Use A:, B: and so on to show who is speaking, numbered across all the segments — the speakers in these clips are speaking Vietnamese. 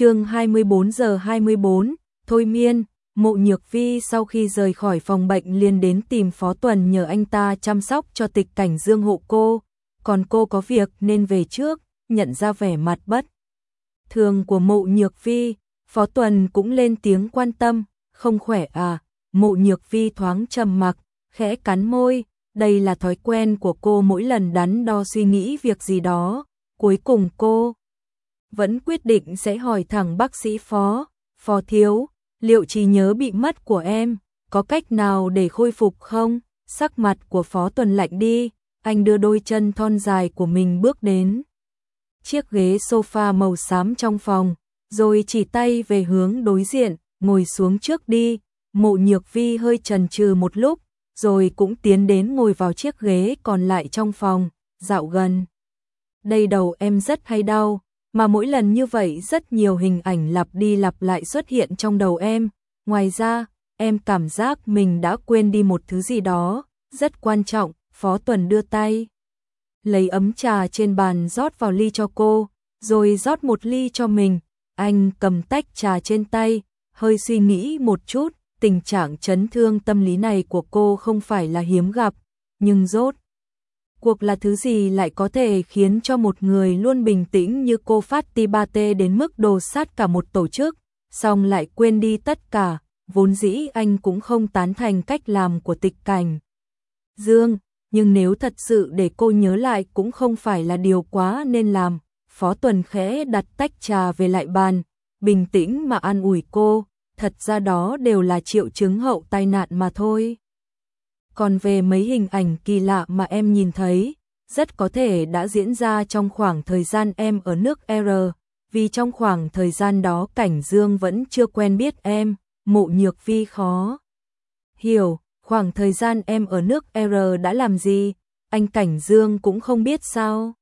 A: chương 24 giờ 24, Thôi miên, mộ nhược vi sau khi rời khỏi phòng bệnh liền đến tìm Phó Tuần nhờ anh ta chăm sóc cho tịch cảnh dương hộ cô, còn cô có việc nên về trước, nhận ra vẻ mặt bất. Thường của mộ nhược vi, Phó Tuần cũng lên tiếng quan tâm, không khỏe à, mộ nhược vi thoáng trầm mặc, khẽ cắn môi, đây là thói quen của cô mỗi lần đắn đo suy nghĩ việc gì đó, cuối cùng cô vẫn quyết định sẽ hỏi thẳng bác sĩ phó, phó thiếu, liệu trí nhớ bị mất của em, có cách nào để khôi phục không? Sắc mặt của phó tuần lạnh đi, anh đưa đôi chân thon dài của mình bước đến. Chiếc ghế sofa màu xám trong phòng, rồi chỉ tay về hướng đối diện, ngồi xuống trước đi, mộ nhược vi hơi chần chừ một lúc, rồi cũng tiến đến ngồi vào chiếc ghế còn lại trong phòng, dạo gần. Đây đầu em rất hay đau, mà mỗi lần như vậy rất nhiều hình ảnh lặp đi lặp lại xuất hiện trong đầu em. Ngoài ra, em cảm giác mình đã quên đi một thứ gì đó, rất quan trọng, Phó Tuần đưa tay. Lấy ấm trà trên bàn rót vào ly cho cô, rồi rót một ly cho mình. Anh cầm tách trà trên tay, hơi suy nghĩ một chút, tình trạng chấn thương tâm lý này của cô không phải là hiếm gặp, nhưng rốt cuộc là thứ gì lại có thể khiến cho một người luôn bình tĩnh như cô phát ti ba tê đến mức đồ sát cả một tổ chức, xong lại quên đi tất cả, vốn dĩ anh cũng không tán thành cách làm của tịch cảnh. Dương, nhưng nếu thật sự để cô nhớ lại cũng không phải là điều quá nên làm, Phó Tuần khẽ đặt tách trà về lại bàn, bình tĩnh mà an ủi cô, thật ra đó đều là triệu chứng hậu tai nạn mà thôi. Còn về mấy hình ảnh kỳ lạ mà em nhìn thấy, rất có thể đã diễn ra trong khoảng thời gian em ở nước R, vì trong khoảng thời gian đó Cảnh Dương vẫn chưa quen biết em, mộ nhược vi khó. Hiểu, khoảng thời gian em ở nước R đã làm gì, anh Cảnh Dương cũng không biết sao.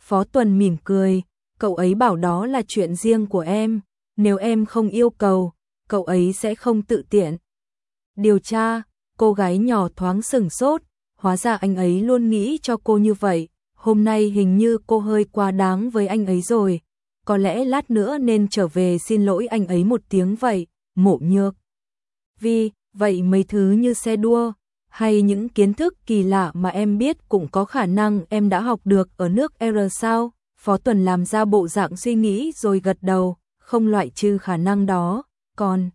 A: Phó Tuần mỉm cười, cậu ấy bảo đó là chuyện riêng của em, nếu em không yêu cầu, cậu ấy sẽ không tự tiện. Điều tra, cô gái nhỏ thoáng sừng sốt, hóa ra anh ấy luôn nghĩ cho cô như vậy, hôm nay hình như cô hơi quá đáng với anh ấy rồi, có lẽ lát nữa nên trở về xin lỗi anh ấy một tiếng vậy, mộ nhược. Vì, vậy mấy thứ như xe đua, hay những kiến thức kỳ lạ mà em biết cũng có khả năng em đã học được ở nước R sao? Phó Tuần làm ra bộ dạng suy nghĩ rồi gật đầu, không loại trừ khả năng đó, còn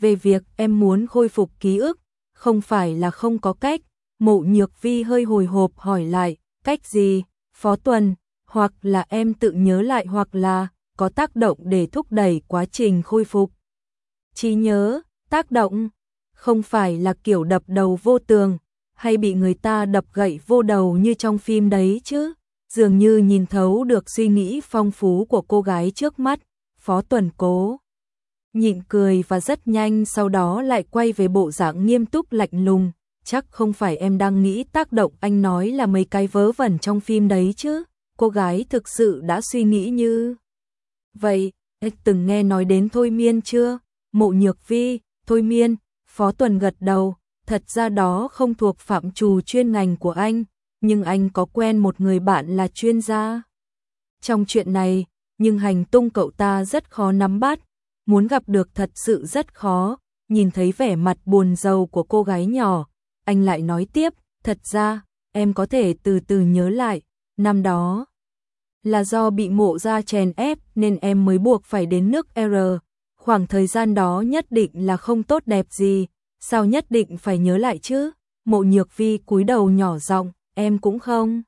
A: về việc em muốn khôi phục ký ức, không phải là không có cách, mộ nhược vi hơi hồi hộp hỏi lại, cách gì, Phó Tuần, hoặc là em tự nhớ lại hoặc là có tác động để thúc đẩy quá trình khôi phục. Trí nhớ, tác động, không phải là kiểu đập đầu vô tường, hay bị người ta đập gậy vô đầu như trong phim đấy chứ, dường như nhìn thấu được suy nghĩ phong phú của cô gái trước mắt, Phó Tuần cố nhịn cười và rất nhanh sau đó lại quay về bộ dạng nghiêm túc lạnh lùng, chắc không phải em đang nghĩ tác động anh nói là mấy cái vớ vẩn trong phim đấy chứ, cô gái thực sự đã suy nghĩ như... Vậy, em từng nghe nói đến thôi miên chưa? Mộ nhược vi, thôi miên, phó tuần gật đầu, thật ra đó không thuộc phạm trù chuyên ngành của anh, nhưng anh có quen một người bạn là chuyên gia. Trong chuyện này, nhưng hành tung cậu ta rất khó nắm bắt, muốn gặp được thật sự rất khó, nhìn thấy vẻ mặt buồn rầu của cô gái nhỏ, anh lại nói tiếp, thật ra, em có thể từ từ nhớ lại, năm đó là do bị mộ ra chèn ép nên em mới buộc phải đến nước R, khoảng thời gian đó nhất định là không tốt đẹp gì, sao nhất định phải nhớ lại chứ? Mộ Nhược Vi cúi đầu nhỏ giọng, em cũng không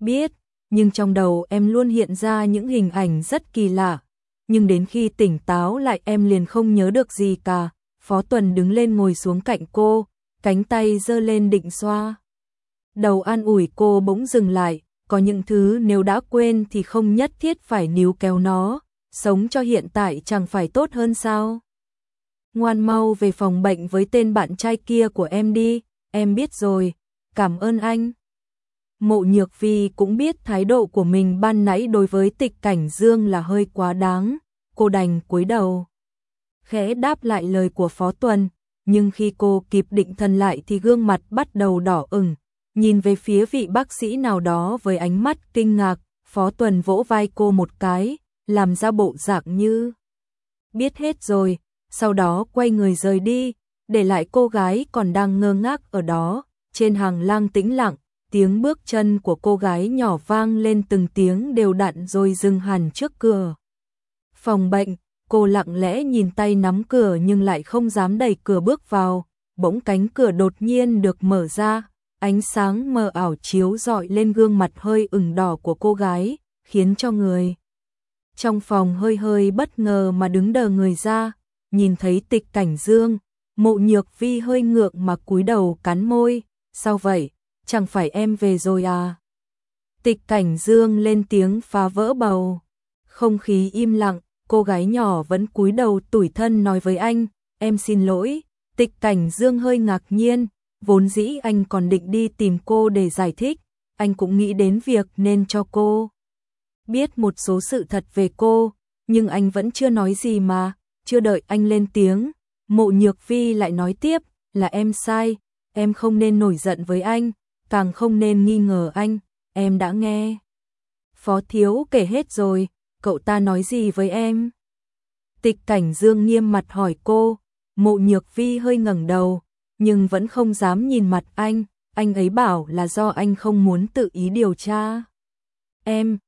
A: biết, nhưng trong đầu em luôn hiện ra những hình ảnh rất kỳ lạ, nhưng đến khi tỉnh táo lại em liền không nhớ được gì cả. Phó Tuần đứng lên ngồi xuống cạnh cô, cánh tay giơ lên định xoa. Đầu an ủi cô bỗng dừng lại, có những thứ nếu đã quên thì không nhất thiết phải níu kéo nó, sống cho hiện tại chẳng phải tốt hơn sao. Ngoan mau về phòng bệnh với tên bạn trai kia của em đi, em biết rồi, cảm ơn anh. Mộ Nhược Vi cũng biết thái độ của mình ban nãy đối với tịch cảnh dương là hơi quá đáng, cô đành cúi đầu. Khẽ đáp lại lời của Phó Tuần, nhưng khi cô kịp định thần lại thì gương mặt bắt đầu đỏ ửng, nhìn về phía vị bác sĩ nào đó với ánh mắt kinh ngạc, Phó Tuần vỗ vai cô một cái, làm ra bộ dạng như biết hết rồi, sau đó quay người rời đi, để lại cô gái còn đang ngơ ngác ở đó, trên hàng lang tĩnh lặng, tiếng bước chân của cô gái nhỏ vang lên từng tiếng đều đặn rồi dừng hẳn trước cửa. Phòng bệnh, cô lặng lẽ nhìn tay nắm cửa nhưng lại không dám đẩy cửa bước vào, bỗng cánh cửa đột nhiên được mở ra, ánh sáng mờ ảo chiếu rọi lên gương mặt hơi ửng đỏ của cô gái, khiến cho người trong phòng hơi hơi bất ngờ mà đứng đờ người ra, nhìn thấy tịch cảnh dương, mộ nhược vi hơi ngượng mà cúi đầu cắn môi, sao vậy, chẳng phải em về rồi à? Tịch cảnh dương lên tiếng phá vỡ bầu, không khí im lặng, cô gái nhỏ vẫn cúi đầu tủi thân nói với anh, em xin lỗi, tịch cảnh dương hơi ngạc nhiên, vốn dĩ anh còn định đi tìm cô để giải thích, anh cũng nghĩ đến việc nên cho cô. Biết một số sự thật về cô, nhưng anh vẫn chưa nói gì mà, chưa đợi anh lên tiếng, mộ nhược vi lại nói tiếp, là em sai, em không nên nổi giận với anh, càng không nên nghi ngờ anh, em đã nghe. Phó thiếu kể hết rồi, cậu ta nói gì với em? Tịch cảnh dương nghiêm mặt hỏi cô, mộ nhược vi hơi ngẩng đầu, nhưng vẫn không dám nhìn mặt anh, anh ấy bảo là do anh không muốn tự ý điều tra. Em,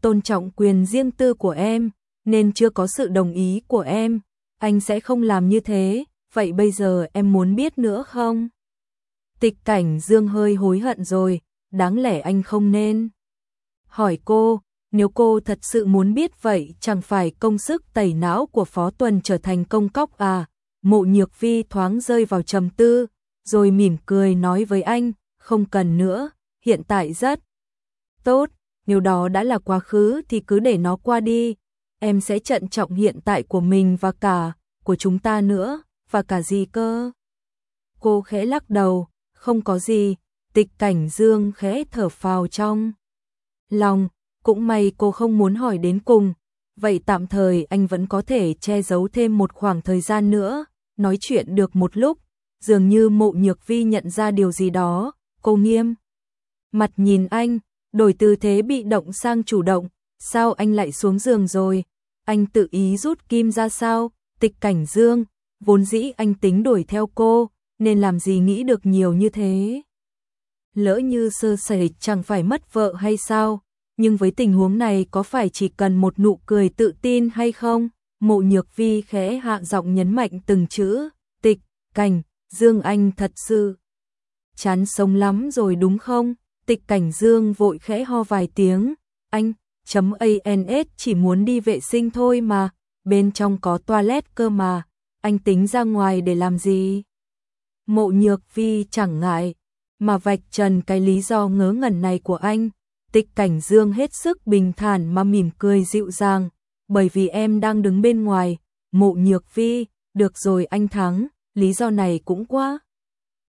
A: tôn trọng quyền riêng tư của em, nên chưa có sự đồng ý của em, anh sẽ không làm như thế, vậy bây giờ em muốn biết nữa không? Tịch cảnh dương hơi hối hận rồi, đáng lẽ anh không nên. Hỏi cô, nếu cô thật sự muốn biết vậy chẳng phải công sức tẩy não của Phó Tuần trở thành công cóc à? Mộ nhược vi thoáng rơi vào trầm tư, rồi mỉm cười nói với anh, không cần nữa, hiện tại rất tốt, nếu đó đã là quá khứ thì cứ để nó qua đi, em sẽ trân trọng hiện tại của mình và cả của chúng ta nữa, và cả gì cơ? Cô khẽ lắc đầu, không có gì, tịch cảnh dương khẽ thở phào trong. Lòng, cũng may cô không muốn hỏi đến cùng, vậy tạm thời anh vẫn có thể che giấu thêm một khoảng thời gian nữa, nói chuyện được một lúc, dường như mộ nhược vi nhận ra điều gì đó, cô nghiêm. Mặt nhìn anh, đổi tư thế bị động sang chủ động, sao anh lại xuống giường rồi? Anh tự ý rút kim ra sao? Tịch cảnh dương, vốn dĩ anh tính đuổi theo cô, nên làm gì nghĩ được nhiều như thế? Lỡ như sơ sẩy chẳng phải mất vợ hay sao? Nhưng với tình huống này có phải chỉ cần một nụ cười tự tin hay không? Mộ nhược vi khẽ hạ giọng nhấn mạnh từng chữ, tịch, cảnh, dương anh thật sự. Chán sống lắm rồi đúng không? Tịch cảnh dương vội khẽ ho vài tiếng, anh, chấm ANS chỉ muốn đi vệ sinh thôi mà, bên trong có toilet cơ mà, anh tính ra ngoài để làm gì? Mộ nhược vi chẳng ngại, mà vạch trần cái lý do ngớ ngẩn này của anh, tịch cảnh dương hết sức bình thản mà mỉm cười dịu dàng, bởi vì em đang đứng bên ngoài, mộ nhược vi, được rồi anh thắng, lý do này cũng quá.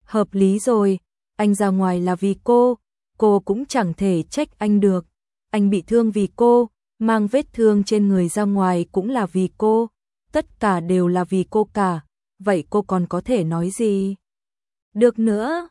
A: Hợp lý rồi, anh ra ngoài là vì cô, cô cũng chẳng thể trách anh được. Anh bị thương vì cô, mang vết thương trên người ra ngoài cũng là vì cô, tất cả đều là vì cô cả, vậy cô còn có thể nói gì? Được nữa.